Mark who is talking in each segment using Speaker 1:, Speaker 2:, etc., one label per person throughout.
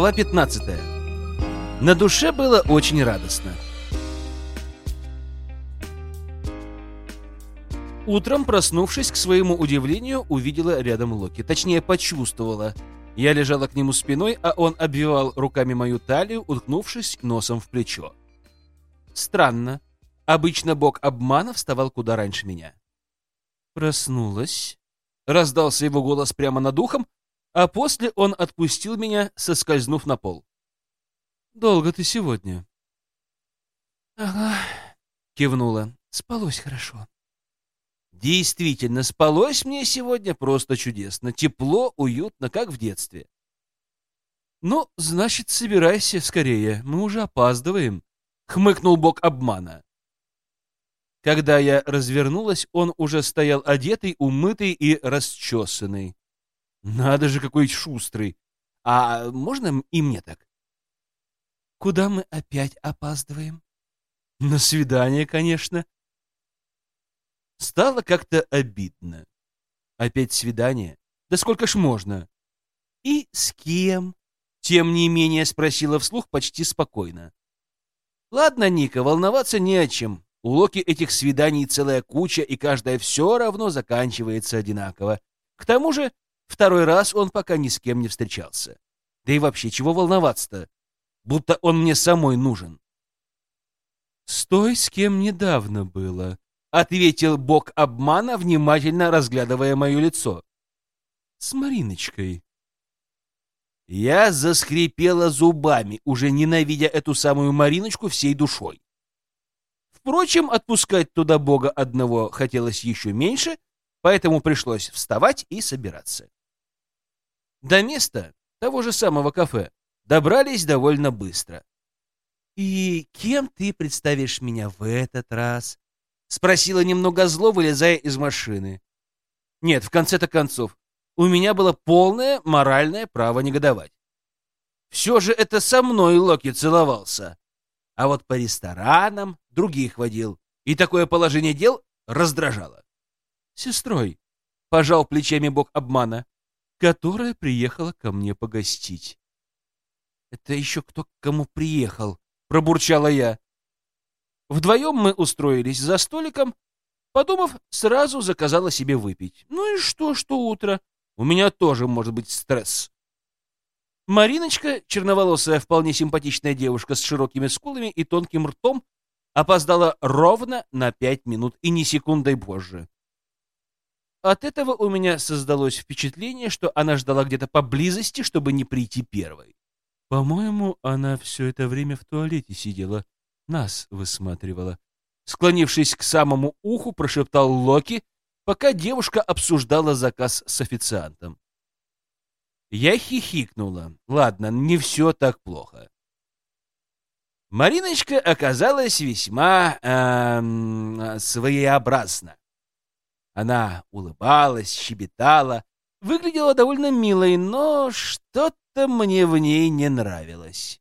Speaker 1: Глава 15. На душе было очень радостно. Утром, проснувшись, к своему удивлению, увидела рядом Локи. Точнее, почувствовала. Я лежала к нему спиной, а он обвивал руками мою талию, уткнувшись носом в плечо. Странно. Обычно бог обмана вставал куда раньше меня. Проснулась. Раздался его голос прямо над ухом, а после он отпустил меня, соскользнув на пол. «Долго ты сегодня?»
Speaker 2: «Ага», — кивнула. «Спалось хорошо».
Speaker 1: Действительно, спалось мне сегодня просто чудесно. Тепло, уютно, как в детстве.
Speaker 2: «Ну, значит, собирайся скорее, мы уже опаздываем», — хмыкнул бог обмана.
Speaker 1: Когда я развернулась, он уже стоял одетый, умытый и расчесанный. Надо же, какой шустрый. А можно и мне так?
Speaker 2: Куда мы опять опаздываем?
Speaker 1: На свидание, конечно. Стало как-то обидно. Опять свидание? Да сколько ж можно? И с кем? Тем не менее спросила вслух почти спокойно. Ладно, Ника, волноваться не о чем. У Локи этих свиданий целая куча, и каждая все равно заканчивается одинаково. К тому же, второй раз он пока ни с кем не встречался. Да и вообще, чего волноваться-то? Будто он мне самой нужен.
Speaker 2: «С той, с кем недавно было», —
Speaker 1: ответил бог обмана, внимательно разглядывая мое лицо.
Speaker 2: «С Мариночкой».
Speaker 1: Я заскрипела зубами, уже ненавидя эту самую Мариночку всей душой. Впрочем, отпускать туда Бога одного хотелось еще меньше, поэтому пришлось вставать и собираться. До места того же самого кафе добрались довольно быстро. «И кем ты представишь меня в этот раз?» — спросила немного зло, вылезая из машины. Нет, в конце-то концов, у меня было полное моральное право негодовать. Все же это со мной Локи целовался. А вот по ресторанам других водил, и такое положение дел раздражало.
Speaker 2: Сестрой, пожал плечами бог обмана, которая приехала ко мне погостить.
Speaker 1: Это еще кто к кому приехал, пробурчала я. Вдвоем мы устроились за столиком, подумав, сразу заказала себе выпить. Ну и что, что утро? У меня тоже может быть стресс. Мариночка, черноволосая, вполне симпатичная девушка с широкими скулами и тонким ртом, опоздала ровно на пять минут и ни секундой позже. От этого у меня создалось впечатление, что она ждала где-то поблизости, чтобы не прийти первой.
Speaker 2: По-моему, она все это время в туалете сидела, нас высматривала.
Speaker 1: Склонившись к самому уху, прошептал Локи, пока девушка обсуждала заказ с официантом. Я хихикнула. Ладно, не все так плохо. Мариночка оказалась весьма эм, своеобразна. Она улыбалась, щебетала, выглядела довольно милой, но что-то мне в ней не нравилось.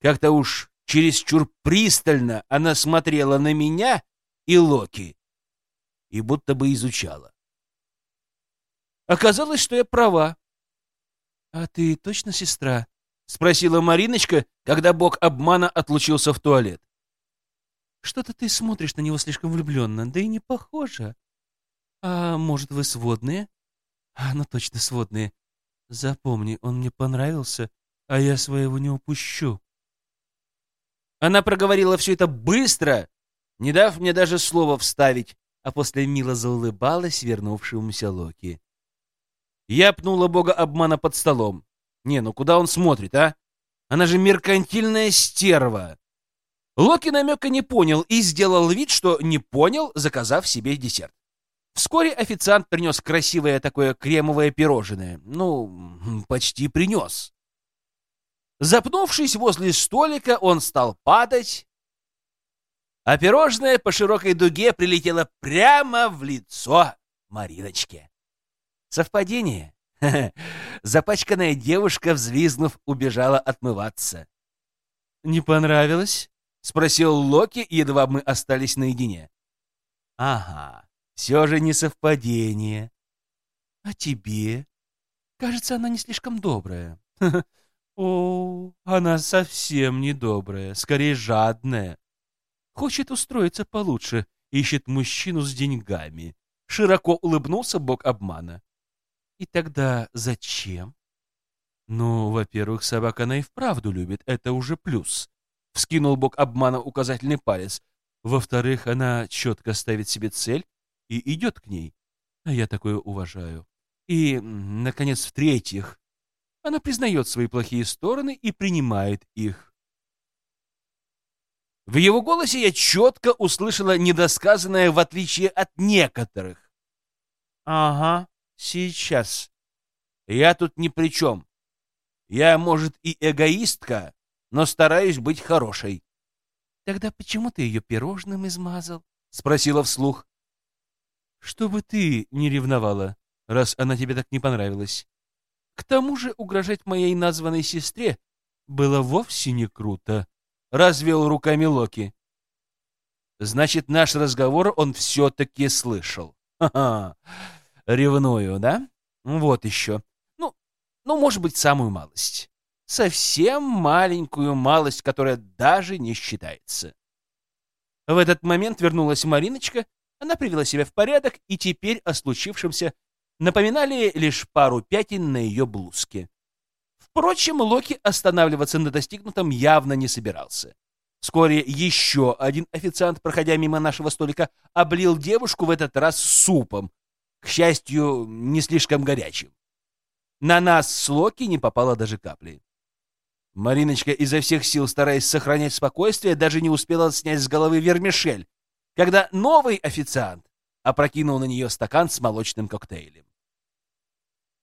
Speaker 1: Как-то уж чересчур пристально она смотрела на меня и Локи и будто бы изучала. Оказалось, что я права.
Speaker 2: «А ты точно сестра?»
Speaker 1: — спросила Мариночка, когда бог обмана отлучился в туалет.
Speaker 2: «Что-то ты смотришь на него слишком влюбленно, да и не похоже. А может, вы сводные?» «А, ну точно сводные. Запомни, он мне понравился, а я своего не упущу».
Speaker 1: Она проговорила все это быстро, не дав мне даже слова вставить, а после мило заулыбалась вернувшемуся Локи. Я пнула бога обмана под столом. Не, ну куда он смотрит, а? Она же меркантильная стерва. Локи намека не понял и сделал вид, что не понял, заказав себе десерт. Вскоре официант принес красивое такое кремовое пирожное. Ну, почти принес. Запнувшись возле столика, он стал падать, а пирожное по широкой дуге прилетело прямо в лицо Мариночке. Совпадение? Запачканная девушка, взвизнув, убежала отмываться.
Speaker 2: «Не понравилось?»
Speaker 1: — спросил Локи, едва мы остались наедине. «Ага, все же не совпадение.
Speaker 2: А тебе? Кажется, она не слишком добрая. О, она совсем недобрая, скорее жадная. Хочет устроиться получше, ищет мужчину с деньгами. Широко улыбнулся бог обмана. И тогда зачем? Ну, во-первых, собака она и вправду любит, это уже плюс. Вскинул бог обмана указательный палец. Во-вторых, она четко ставит себе цель и идет к ней. А я такое уважаю. И, наконец, в-третьих, она признает свои плохие стороны и принимает их.
Speaker 1: В его голосе я четко услышала недосказанное в отличие от некоторых. «Ага, сейчас. Я тут ни при чем. Я, может, и эгоистка, но стараюсь быть хорошей».
Speaker 2: «Тогда почему ты ее пирожным измазал?»
Speaker 1: — спросила вслух.
Speaker 2: «Чтобы ты не ревновала, раз она тебе так не понравилась. К тому же угрожать моей названной сестре было вовсе не круто. Развел руками Локи.
Speaker 1: Значит, наш разговор он все-таки слышал. Ха-ха. Ревную, да? Вот еще. Ну, ну, может быть, самую малость. Совсем маленькую малость, которая даже не считается. В этот момент вернулась Мариночка, она привела себя в порядок и теперь о случившемся напоминали лишь пару пятен на ее блузке. Впрочем, Локи останавливаться на достигнутом явно не собирался. Вскоре еще один официант, проходя мимо нашего столика, облил девушку в этот раз супом, к счастью, не слишком горячим. На нас с Локи не попало даже капли. Мариночка изо всех сил, стараясь сохранять спокойствие, даже не успела снять с головы вермишель, когда новый официант опрокинул на нее стакан с молочным коктейлем.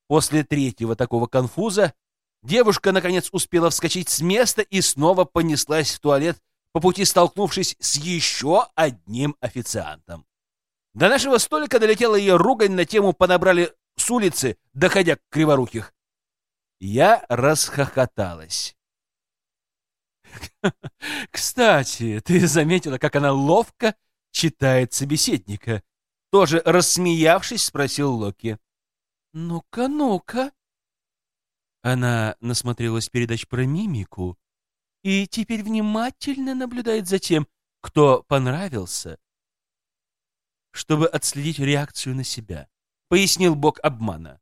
Speaker 1: После третьего такого конфуза девушка, наконец, успела вскочить с места и снова понеслась в туалет, по пути столкнувшись с еще одним официантом. До нашего столика долетела ее ругань на тему «понабрали с улицы, доходя к криворуких». Я расхохоталась.
Speaker 2: «Кстати, ты заметила, как она ловко читает собеседника?» Тоже рассмеявшись, спросил Локи. «Ну-ка, ну-ка!» Она насмотрелась передач про мимику и теперь внимательно наблюдает за тем, кто понравился, чтобы отследить реакцию на себя, — пояснил бог обмана.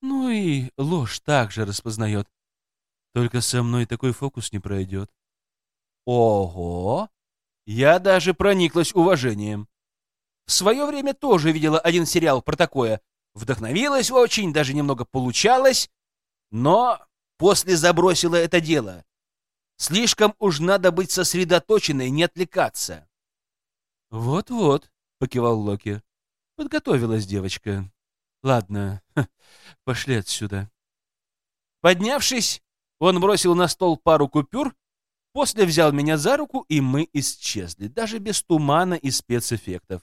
Speaker 2: Ну и ложь также распознает. Только со мной такой фокус не пройдет.
Speaker 1: Ого! Я даже прониклась уважением. В свое время тоже видела один сериал про такое, Вдохновилась очень, даже немного получалось, но после забросила это дело. Слишком уж надо быть сосредоточенной, не отвлекаться.
Speaker 2: «Вот-вот», — покивал Локи. «Подготовилась девочка. Ладно, пошли отсюда».
Speaker 1: Поднявшись, он бросил на стол пару купюр, после взял меня за руку, и мы исчезли, даже без тумана и спецэффектов.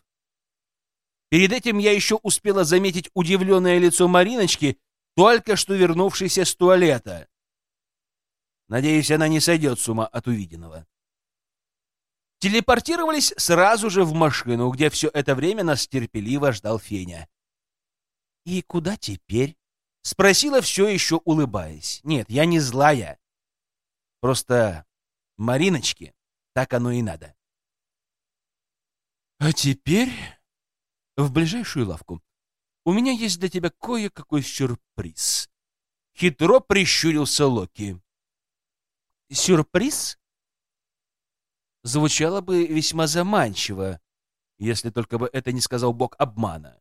Speaker 1: Перед этим я еще успела заметить удивленное лицо Мариночки, только что вернувшейся с туалета. Надеюсь, она не сойдет с ума от увиденного. Телепортировались сразу же в машину, где все это время нас терпеливо ждал Феня. «И куда теперь?» — спросила, все еще улыбаясь. «Нет, я не злая. Просто Мариночке так оно и надо».
Speaker 2: «А теперь...» в ближайшую лавку. У меня есть для тебя кое-какой сюрприз.
Speaker 1: Хитро прищурился Локи.
Speaker 2: Сюрприз? Звучало бы весьма заманчиво, если только бы это не сказал бог обмана.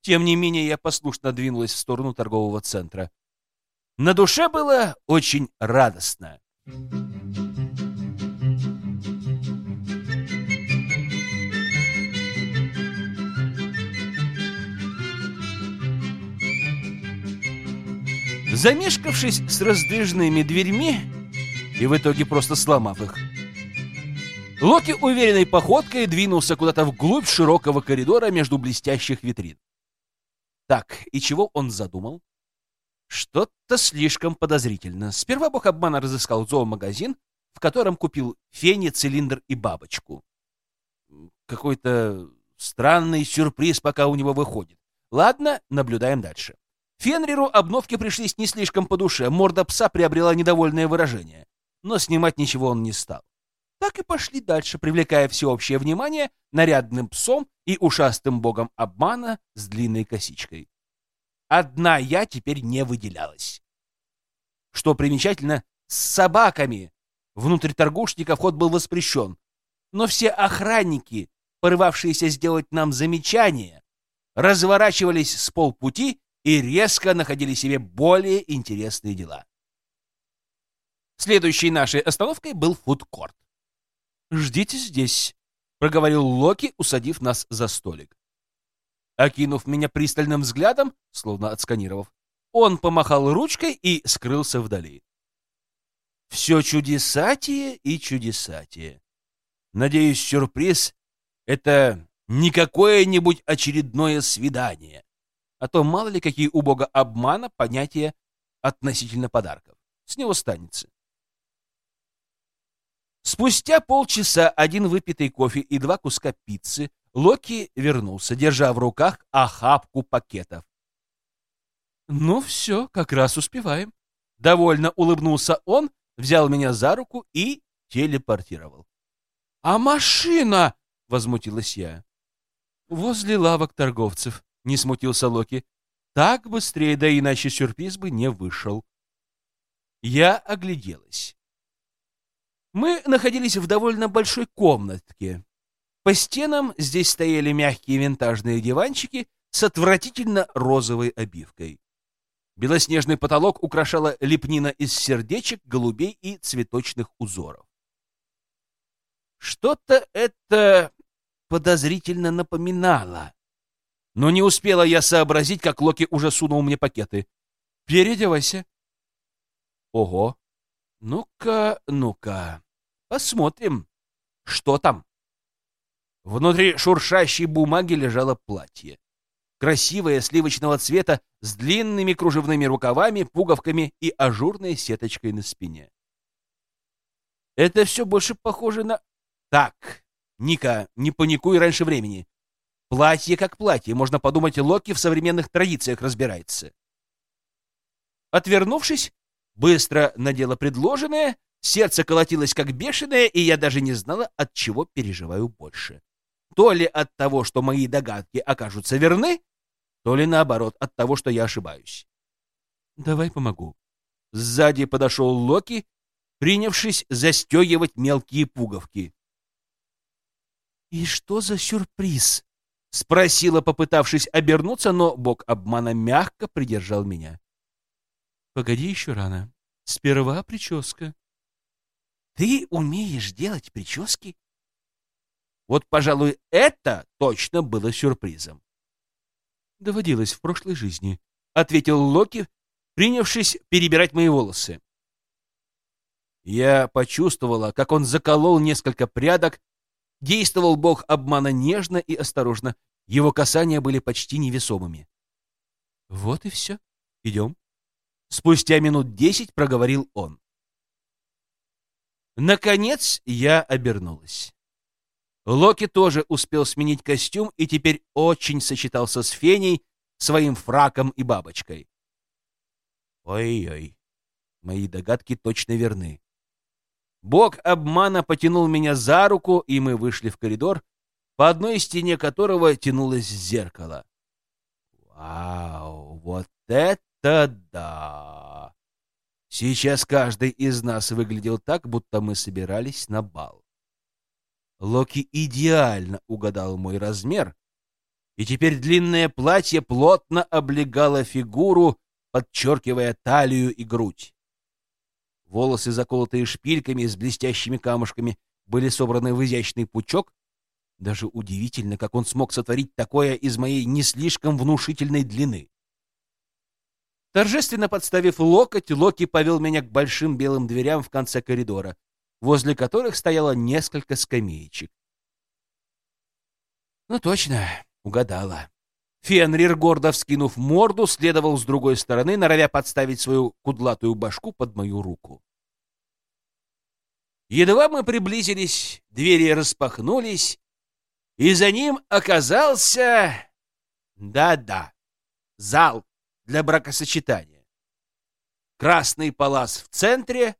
Speaker 2: Тем не менее, я послушно двинулась в сторону торгового центра.
Speaker 1: На душе было очень радостно. Замешкавшись с раздвижными дверьми и в итоге просто сломав их. Локи уверенной походкой двинулся куда-то вглубь широкого коридора между блестящих витрин. Так, и чего он задумал? Что-то слишком подозрительно. Сперва бог обмана разыскал зоомагазин, в котором купил фени, цилиндр и бабочку. Какой-то странный сюрприз пока у него выходит. Ладно, наблюдаем дальше. Фенриру обновки пришлись не слишком по душе, морда пса приобрела недовольное выражение, но снимать ничего он не стал. Так и пошли дальше, привлекая всеобщее внимание нарядным псом и ушастым богом обмана с длинной косичкой. Одна я теперь не выделялась. Что примечательно, с собаками. Внутрь торгушника вход был воспрещен, но все охранники, порывавшиеся сделать нам замечание, разворачивались с полпути и резко находили себе более интересные дела. Следующей нашей остановкой был фудкорт. «Ждите здесь», — проговорил Локи, усадив нас за столик. Окинув меня пристальным взглядом, словно отсканировав, он помахал ручкой и скрылся вдали. Все чудесатие и чудесатие. Надеюсь, сюрприз — это не какое-нибудь очередное свидание, а то мало ли какие у бога обмана понятия относительно подарков. С него станется. Спустя полчаса один выпитый кофе и два куска пиццы Локи вернулся, держа в руках охапку пакетов. «Ну все, как раз успеваем». Довольно улыбнулся он, взял меня за руку и телепортировал. «А машина?» — возмутилась я. «Возле лавок торговцев», — не смутился Локи. «Так быстрее, да иначе сюрприз бы не вышел». Я огляделась. Мы находились в довольно большой комнатке. По стенам здесь стояли мягкие винтажные диванчики с отвратительно розовой обивкой. Белоснежный потолок украшала лепнина из сердечек, голубей и цветочных узоров. Что-то это подозрительно напоминало. Но не успела я сообразить, как Локи уже сунул мне пакеты. «Переодевайся». «Ого! Ну-ка, ну-ка, посмотрим, что там». Внутри шуршащей бумаги лежало платье. Красивое, сливочного цвета, с длинными кружевными рукавами, пуговками и ажурной сеточкой на спине. Это все больше похоже на... Так, Ника, не паникуй раньше времени. Платье как платье, можно подумать, Локи в современных традициях разбирается. Отвернувшись, быстро надела предложенное, сердце колотилось как бешеное, и я даже не знала, от чего переживаю больше. То ли от того, что мои догадки окажутся верны, то ли наоборот, от того, что я ошибаюсь. «Давай помогу». Сзади подошел Локи, принявшись застегивать мелкие пуговки. «И что за сюрприз?» — спросила, попытавшись обернуться, но бог обмана мягко придержал меня. «Погоди еще рано. Сперва прическа». «Ты умеешь делать прически?» Вот, пожалуй, это точно было сюрпризом. «Доводилось в прошлой жизни», — ответил Локи, принявшись перебирать мои волосы. Я почувствовала, как он заколол несколько прядок, действовал бог обмана нежно и осторожно. Его касания были почти невесомыми. «Вот и все. Идем». Спустя минут десять проговорил он. Наконец я обернулась. Локи тоже успел сменить костюм и теперь очень сочетался с Феней, своим фраком и бабочкой. Ой-ой, мои догадки точно верны. Бог обмана потянул меня за руку, и мы вышли в коридор, по одной стене которого тянулось зеркало. Вау, вот это да! Сейчас каждый из нас выглядел так, будто мы собирались на бал. Локи идеально угадал мой размер, и теперь длинное платье плотно облегало фигуру, подчеркивая талию и грудь. Волосы, заколотые шпильками с блестящими камушками, были собраны в изящный пучок. Даже удивительно, как он смог сотворить такое из моей не слишком внушительной длины. Торжественно подставив локоть, Локи повел меня к большим белым дверям в конце коридора возле которых стояло несколько скамеечек. Ну точно, угадала. Фенрир, гордо вскинув морду, следовал с другой стороны, норовя подставить свою кудлатую башку под мою руку. Едва мы приблизились, двери распахнулись, и за ним оказался... Да-да, зал для бракосочетания. Красный палас в центре,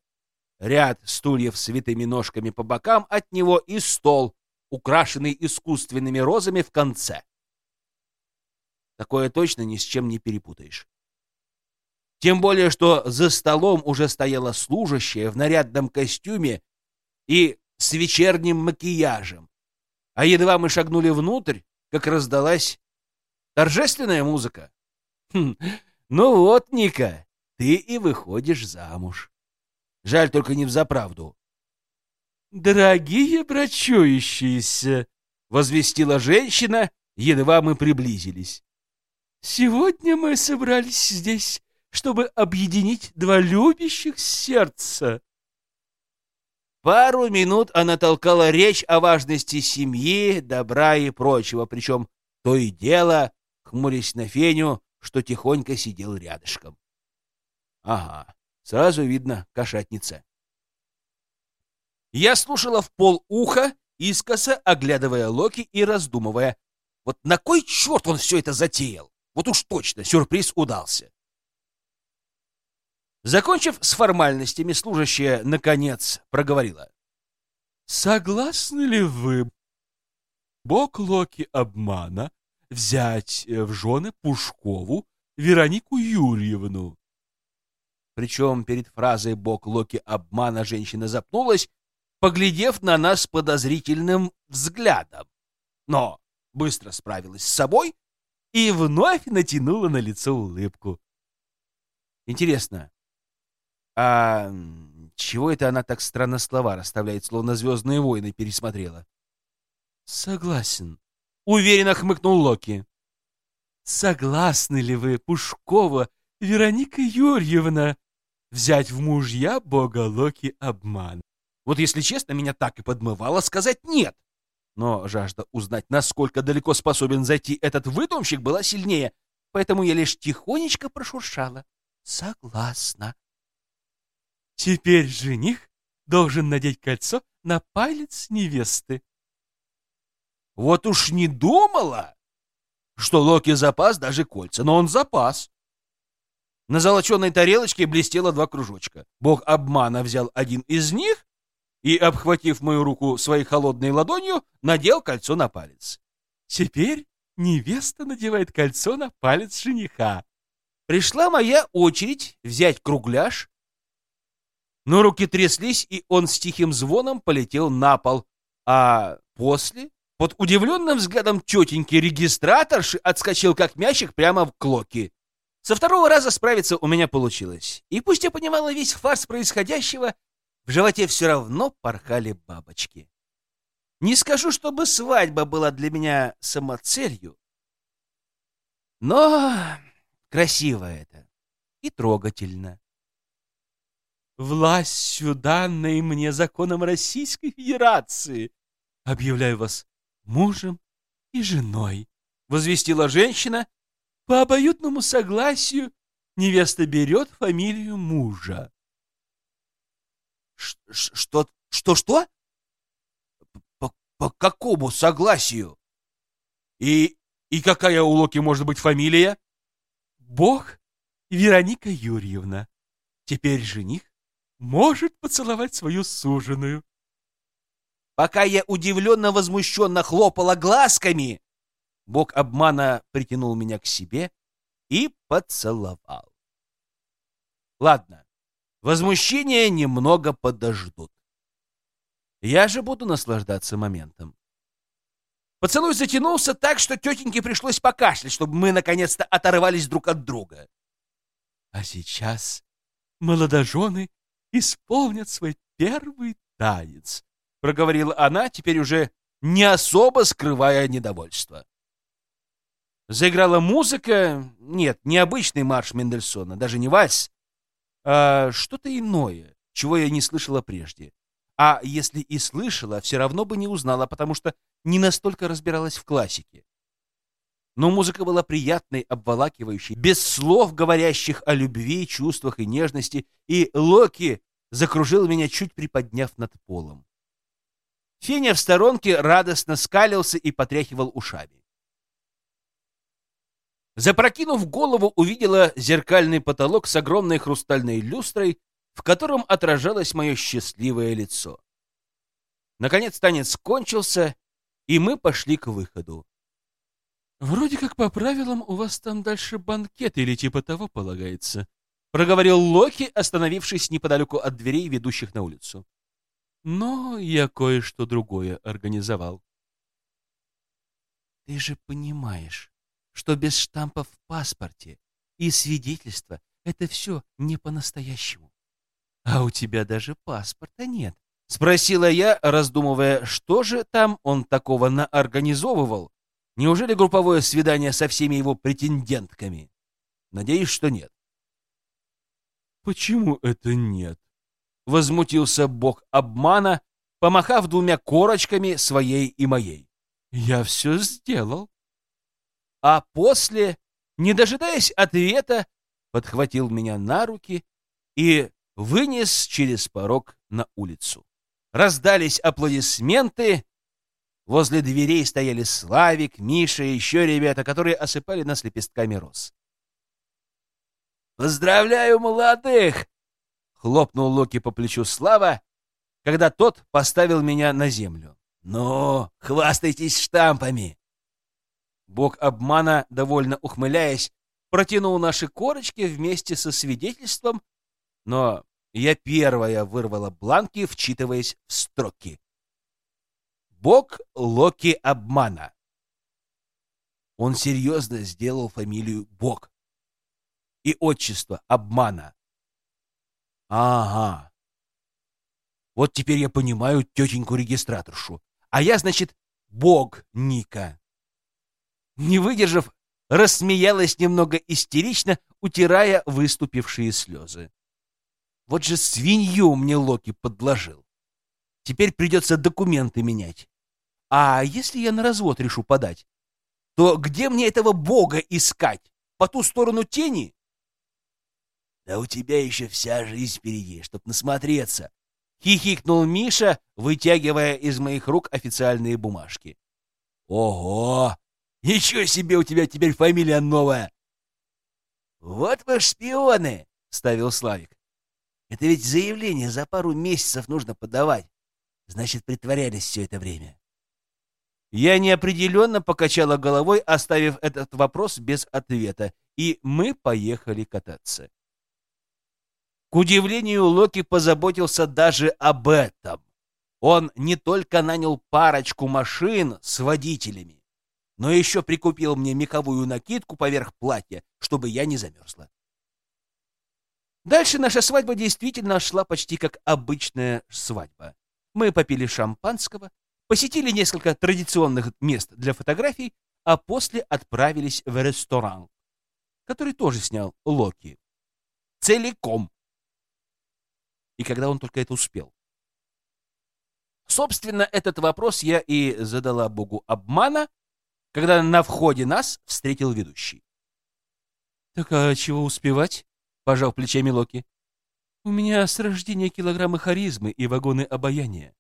Speaker 1: ряд стульев с витыми ножками по бокам от него и стол, украшенный искусственными розами в конце. Такое точно ни с чем не перепутаешь. Тем более, что за столом уже стояла служащая в нарядном костюме и с вечерним макияжем. А едва мы шагнули внутрь, как раздалась торжественная музыка. Хм, ну вот, Ника, ты и выходишь замуж. Жаль только не в заправду. «Дорогие брачующиеся!» — возвестила женщина, едва мы приблизились. «Сегодня мы собрались здесь, чтобы объединить два любящих сердца». Пару минут она толкала речь о важности семьи, добра и прочего, причем то и дело, хмурясь на Феню, что тихонько сидел рядышком. Ага, сразу видно кошатница. Я слушала в пол уха, искоса оглядывая Локи и раздумывая, вот на кой черт он все это затеял? Вот уж точно, сюрприз удался. Закончив с формальностями, служащая, наконец, проговорила. «Согласны ли вы, бог Локи обмана, взять э, в жены Пушкову Веронику Юрьевну?» Причем перед фразой «бог Локи обмана» женщина запнулась, поглядев на нас подозрительным взглядом. Но быстро справилась с собой и вновь натянула на лицо улыбку. Интересно, а чего это она так странно слова расставляет, словно «Звездные войны» пересмотрела? Согласен. Уверенно хмыкнул Локи. Согласны ли вы, Пушкова Вероника Юрьевна, взять в мужья бога Локи обман? Вот если честно, меня так и подмывало сказать «нет». Но жажда узнать, насколько далеко способен зайти этот выдумщик, была сильнее, поэтому я лишь тихонечко прошуршала. Согласна. Теперь жених должен надеть кольцо на палец невесты. Вот уж не думала, что Локи запас даже кольца, но он запас. На золоченой тарелочке блестело два кружочка. Бог обмана взял один из них и, обхватив мою руку своей холодной ладонью, надел кольцо на палец. Теперь невеста надевает кольцо на палец жениха. Пришла моя очередь взять кругляш но руки тряслись, и он с тихим звоном полетел на пол. А после, под удивленным взглядом тетеньки регистраторши, отскочил как мячик прямо в клоки. Со второго раза справиться у меня получилось. И пусть я понимала весь фарс происходящего, в животе все равно порхали бабочки. Не скажу, чтобы свадьба была для меня самоцелью, но красиво это и трогательно властью, данной мне законом Российской Федерации, объявляю вас мужем и женой, возвестила женщина. По обоюдному согласию невеста берет фамилию мужа. Что, что, что? По, по какому согласию? И, и какая у Локи может быть фамилия? Бог Вероника Юрьевна. Теперь жених может поцеловать свою суженую. Пока я удивленно-возмущенно хлопала глазками, бог обмана притянул меня к себе и поцеловал. Ладно, возмущения немного подождут. Я же буду наслаждаться моментом. Поцелуй затянулся так, что тетеньке пришлось покашлять, чтобы мы наконец-то оторвались друг от друга. А сейчас молодожены исполнят свой первый танец, проговорила она, теперь уже не особо скрывая недовольство. Заиграла музыка, нет, не обычный марш Мендельсона, даже не вальс, а что-то иное, чего я не слышала прежде. А если и слышала, все равно бы не узнала, потому что не настолько разбиралась в классике. Но музыка была приятной, обволакивающей, без слов говорящих о любви, чувствах и нежности, и Локи закружил меня, чуть приподняв над полом. Феня в сторонке радостно скалился и потряхивал ушами. Запрокинув голову, увидела зеркальный потолок с огромной хрустальной люстрой, в котором отражалось мое счастливое лицо. Наконец танец кончился, и мы пошли к выходу.
Speaker 2: «Вроде как по правилам у вас там дальше банкет или типа того полагается», — проговорил Локи, остановившись неподалеку от дверей, ведущих на улицу. «Но я кое-что другое организовал».
Speaker 1: «Ты же понимаешь, что без штампа в паспорте и свидетельства это все не по-настоящему. А у тебя даже паспорта нет. Спросила я, раздумывая, что же там он такого наорганизовывал. Неужели групповое свидание со всеми его претендентками? Надеюсь, что нет.
Speaker 2: «Почему это нет?»
Speaker 1: — возмутился бог обмана, помахав двумя корочками своей и моей.
Speaker 2: «Я все сделал»
Speaker 1: а после, не дожидаясь ответа, подхватил меня на руки и вынес через порог на улицу. Раздались аплодисменты. Возле дверей стояли Славик, Миша и еще ребята, которые осыпали нас лепестками роз. «Поздравляю молодых!» — хлопнул Локи по плечу Слава, когда тот поставил меня на землю. «Ну, хвастайтесь штампами!» Бог обмана, довольно ухмыляясь, протянул наши корочки вместе со свидетельством, но я первая вырвала бланки, вчитываясь в строки. Бог Локи обмана. Он серьезно сделал фамилию Бог. И отчество обмана. Ага. Вот теперь я понимаю тетеньку-регистраторшу. А я, значит, Бог Ника. Не выдержав, рассмеялась немного истерично, утирая выступившие слезы. Вот же свинью мне Локи подложил. Теперь придется документы менять. А если я на развод решу подать, то где мне этого бога искать? По ту сторону тени? Да у тебя еще вся жизнь впереди, чтоб насмотреться. Хихикнул Миша, вытягивая из моих рук официальные бумажки. Ого! Ничего себе у тебя теперь фамилия новая!» «Вот вы шпионы!» — ставил Славик. «Это ведь заявление за пару месяцев нужно подавать. Значит, притворялись все это время». Я неопределенно покачала головой, оставив этот вопрос без ответа, и мы поехали кататься. К удивлению, Локи позаботился даже об этом. Он не только нанял парочку машин с водителями, но еще прикупил мне меховую накидку поверх платья, чтобы я не замерзла. Дальше наша свадьба действительно шла почти как обычная свадьба. Мы попили шампанского, посетили несколько традиционных мест для фотографий, а после отправились в ресторан, который тоже снял Локи. Целиком. И когда он только это успел. Собственно, этот вопрос я и задала богу обмана, когда на входе нас встретил ведущий.
Speaker 2: «Так а чего успевать?» — пожал плечами Локи. «У меня с рождения килограммы харизмы и вагоны обаяния».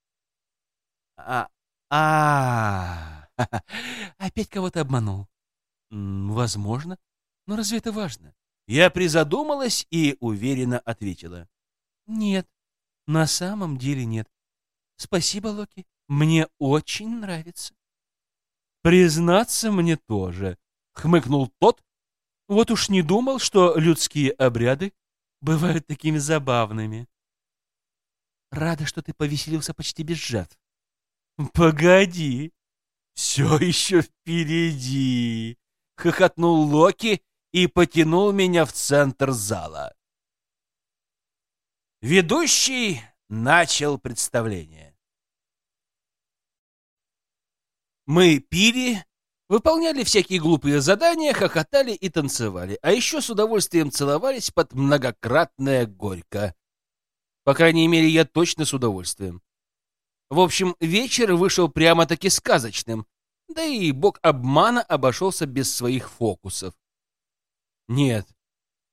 Speaker 1: «А... а, Опять кого-то обманул?»
Speaker 2: «Возможно. Но разве это важно?»
Speaker 1: Я призадумалась и уверенно ответила.
Speaker 2: «Нет, на самом деле нет. Спасибо, Локи. Мне очень нравится». «Признаться мне тоже», — хмыкнул тот. «Вот уж не думал, что людские обряды бывают такими забавными».
Speaker 1: «Рада, что ты повеселился почти без жертв».
Speaker 2: «Погоди, все еще впереди!» — хохотнул Локи и потянул меня в центр зала.
Speaker 1: Ведущий начал представление. Мы пили, выполняли всякие глупые задания, хохотали и танцевали, а еще с удовольствием целовались под многократное горько. По крайней мере, я точно с удовольствием. В общем, вечер вышел прямо-таки сказочным, да и бог обмана обошелся без своих фокусов. Нет,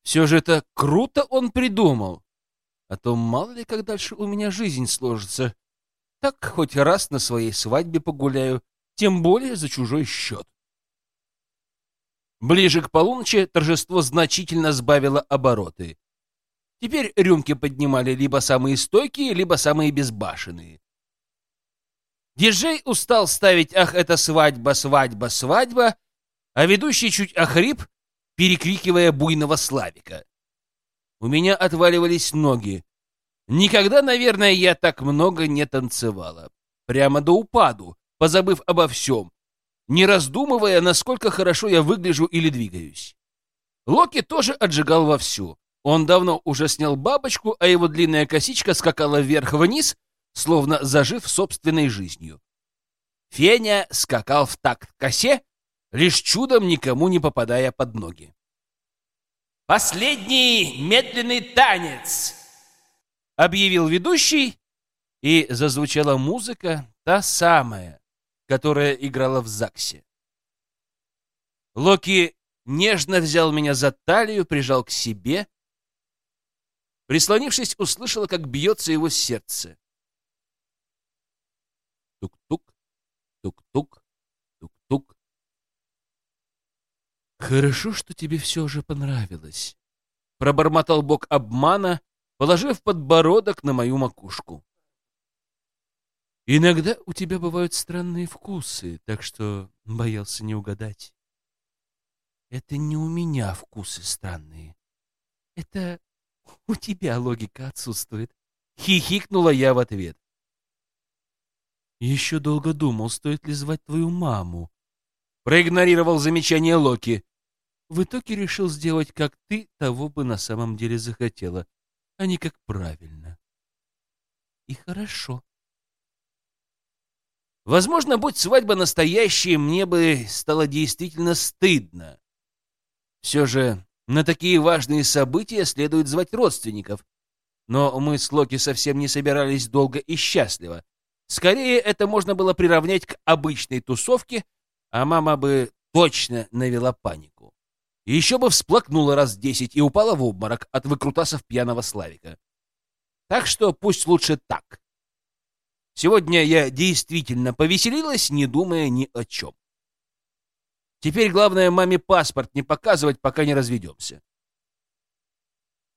Speaker 1: все же это круто он придумал. А то мало ли как дальше у меня жизнь сложится. Так хоть раз на своей свадьбе погуляю, тем более за чужой счет. Ближе к полуночи торжество значительно сбавило обороты. Теперь рюмки поднимали либо самые стойкие, либо самые безбашенные. Диджей устал ставить «Ах, это свадьба, свадьба, свадьба», а ведущий чуть охрип, перекрикивая буйного Славика. У меня отваливались ноги. Никогда, наверное, я так много не танцевала. Прямо до упаду, позабыв обо всем, не раздумывая, насколько хорошо я выгляжу или двигаюсь. Локи тоже отжигал вовсю. Он давно уже снял бабочку, а его длинная косичка скакала вверх-вниз, словно зажив собственной жизнью. Феня скакал в такт косе, лишь чудом никому не попадая под ноги. «Последний медленный танец!» — объявил ведущий, и зазвучала музыка, та самая, которая играла в ЗАГСе. Локи нежно взял меня за талию, прижал к себе. Прислонившись, услышала, как бьется его сердце. Тук-тук, тук-тук, тук-тук. «Хорошо, что тебе все же понравилось», — пробормотал бог обмана, положив подбородок на мою макушку. Иногда у тебя бывают странные вкусы, так что боялся не угадать. Это не у меня вкусы странные. Это у тебя логика отсутствует. Хихикнула я в ответ. Еще долго думал, стоит ли звать твою маму. Проигнорировал замечание Локи. В итоге решил сделать, как ты того бы на самом деле захотела, а не как правильно. И хорошо. Возможно, будь свадьба настоящей, мне бы стало действительно стыдно. Все же на такие важные события следует звать родственников. Но мы с Локи совсем не собирались долго и счастливо. Скорее, это можно было приравнять к обычной тусовке, а мама бы точно навела панику. еще бы всплакнула раз десять и упала в обморок от выкрутасов пьяного Славика. Так что пусть лучше так. Сегодня я действительно повеселилась, не думая ни о чем. Теперь главное маме паспорт не показывать, пока не разведемся.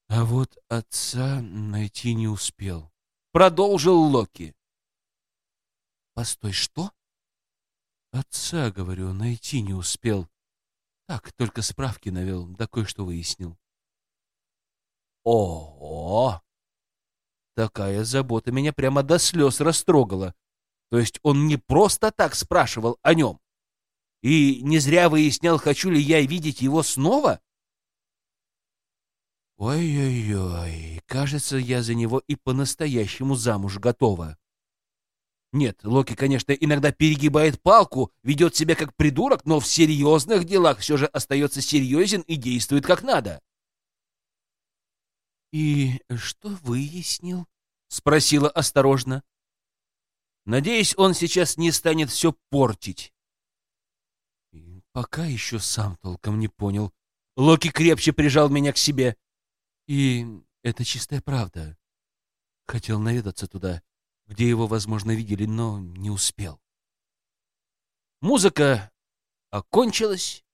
Speaker 1: А вот отца найти не успел. Продолжил Локи. Постой, что? Отца, говорю, найти не успел. Так, только справки навел, да кое-что выяснил. Ого! Такая забота меня прямо до слез растрогала. То есть он не просто так спрашивал о нем. И не зря выяснял, хочу ли я видеть его снова? Ой-ой-ой, кажется, я за него и по-настоящему замуж готова. Нет, Локи, конечно, иногда перегибает палку, ведет себя как придурок, но в серьезных делах все же остается серьезен и действует как надо. «И что выяснил?» — спросила осторожно. «Надеюсь, он сейчас не станет все портить». пока еще сам толком не понял. Локи крепче прижал меня к себе. И это чистая правда. Хотел наведаться туда, где его, возможно, видели, но не успел. Музыка окончилась.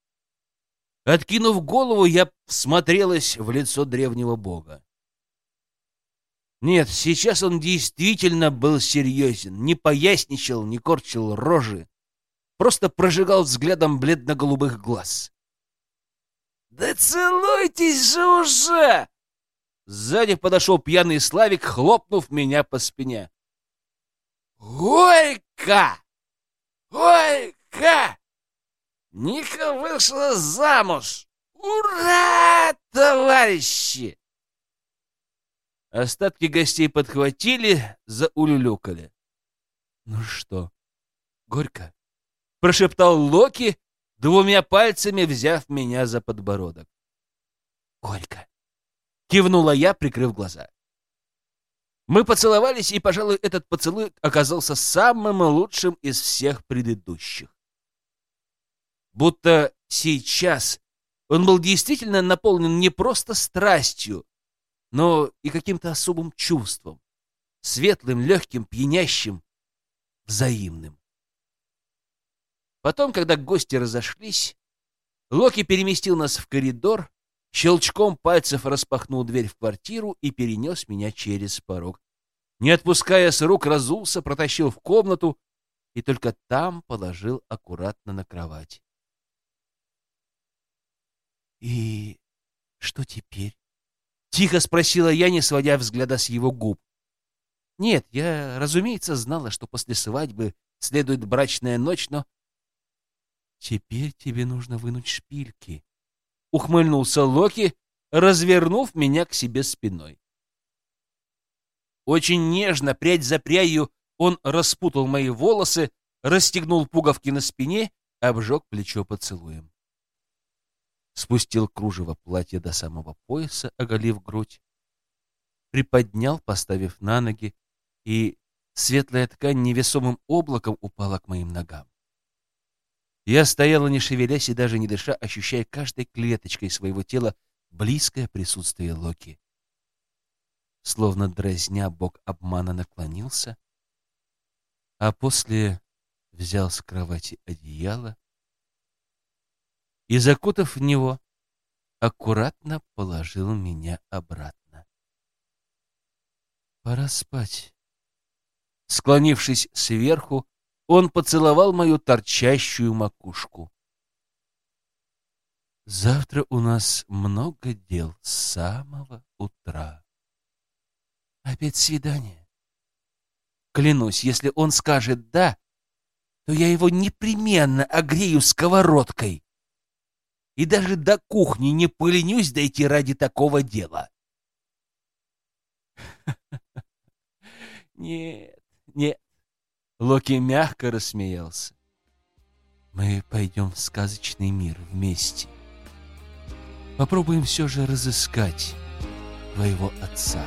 Speaker 1: Откинув голову, я всмотрелась в лицо древнего бога. Нет, сейчас он действительно был серьезен, не поясничал, не корчил рожи, просто прожигал взглядом бледно-голубых глаз. «Да целуйтесь же уже!» Сзади подошел пьяный Славик, хлопнув меня по спине. «Ой-ка! Ой-ка! Ника вышла замуж! Ура, товарищи!» Остатки гостей подхватили, заулюлюкали. «Ну что, горько?» — прошептал Локи, двумя пальцами взяв меня за подбородок. «Горько!» — кивнула я, прикрыв глаза. Мы поцеловались, и, пожалуй, этот поцелуй оказался самым лучшим из всех предыдущих. Будто сейчас он был действительно наполнен не просто страстью, но и каким-то особым чувством, светлым, легким, пьянящим, взаимным. Потом, когда гости разошлись, Локи переместил нас в коридор, щелчком пальцев распахнул дверь в квартиру и перенес меня через порог. Не отпуская с рук, разулся, протащил в комнату и только там положил аккуратно на кровать. «И что теперь?» — тихо спросила я, не сводя взгляда с его губ. Нет, я, разумеется, знала, что после свадьбы следует брачная ночь, но... «Теперь тебе нужно вынуть шпильки», — ухмыльнулся Локи, развернув меня к себе спиной. Очень нежно, прядь за прядью, он распутал мои волосы, расстегнул пуговки на спине, обжег плечо поцелуем. Спустил кружево платья до самого пояса, оголив грудь, приподнял, поставив на ноги, и светлая ткань невесомым облаком упала к моим ногам. Я стояла, не шевелясь и даже не дыша, ощущая каждой клеточкой своего тела близкое присутствие Локи. Словно дразня, бог обмана наклонился, а после взял с кровати одеяло и, закутав в него, аккуратно положил меня обратно. «Пора спать», Склонившись сверху, он поцеловал мою торчащую макушку. Завтра у нас много дел с самого утра. Опять свидание. Клянусь, если он скажет «да», то я его непременно огрею сковородкой. И даже до кухни не поленюсь дойти ради такого дела. Нет, нет. Локи мягко рассмеялся. Мы пойдем в сказочный мир вместе. Попробуем все же разыскать твоего отца.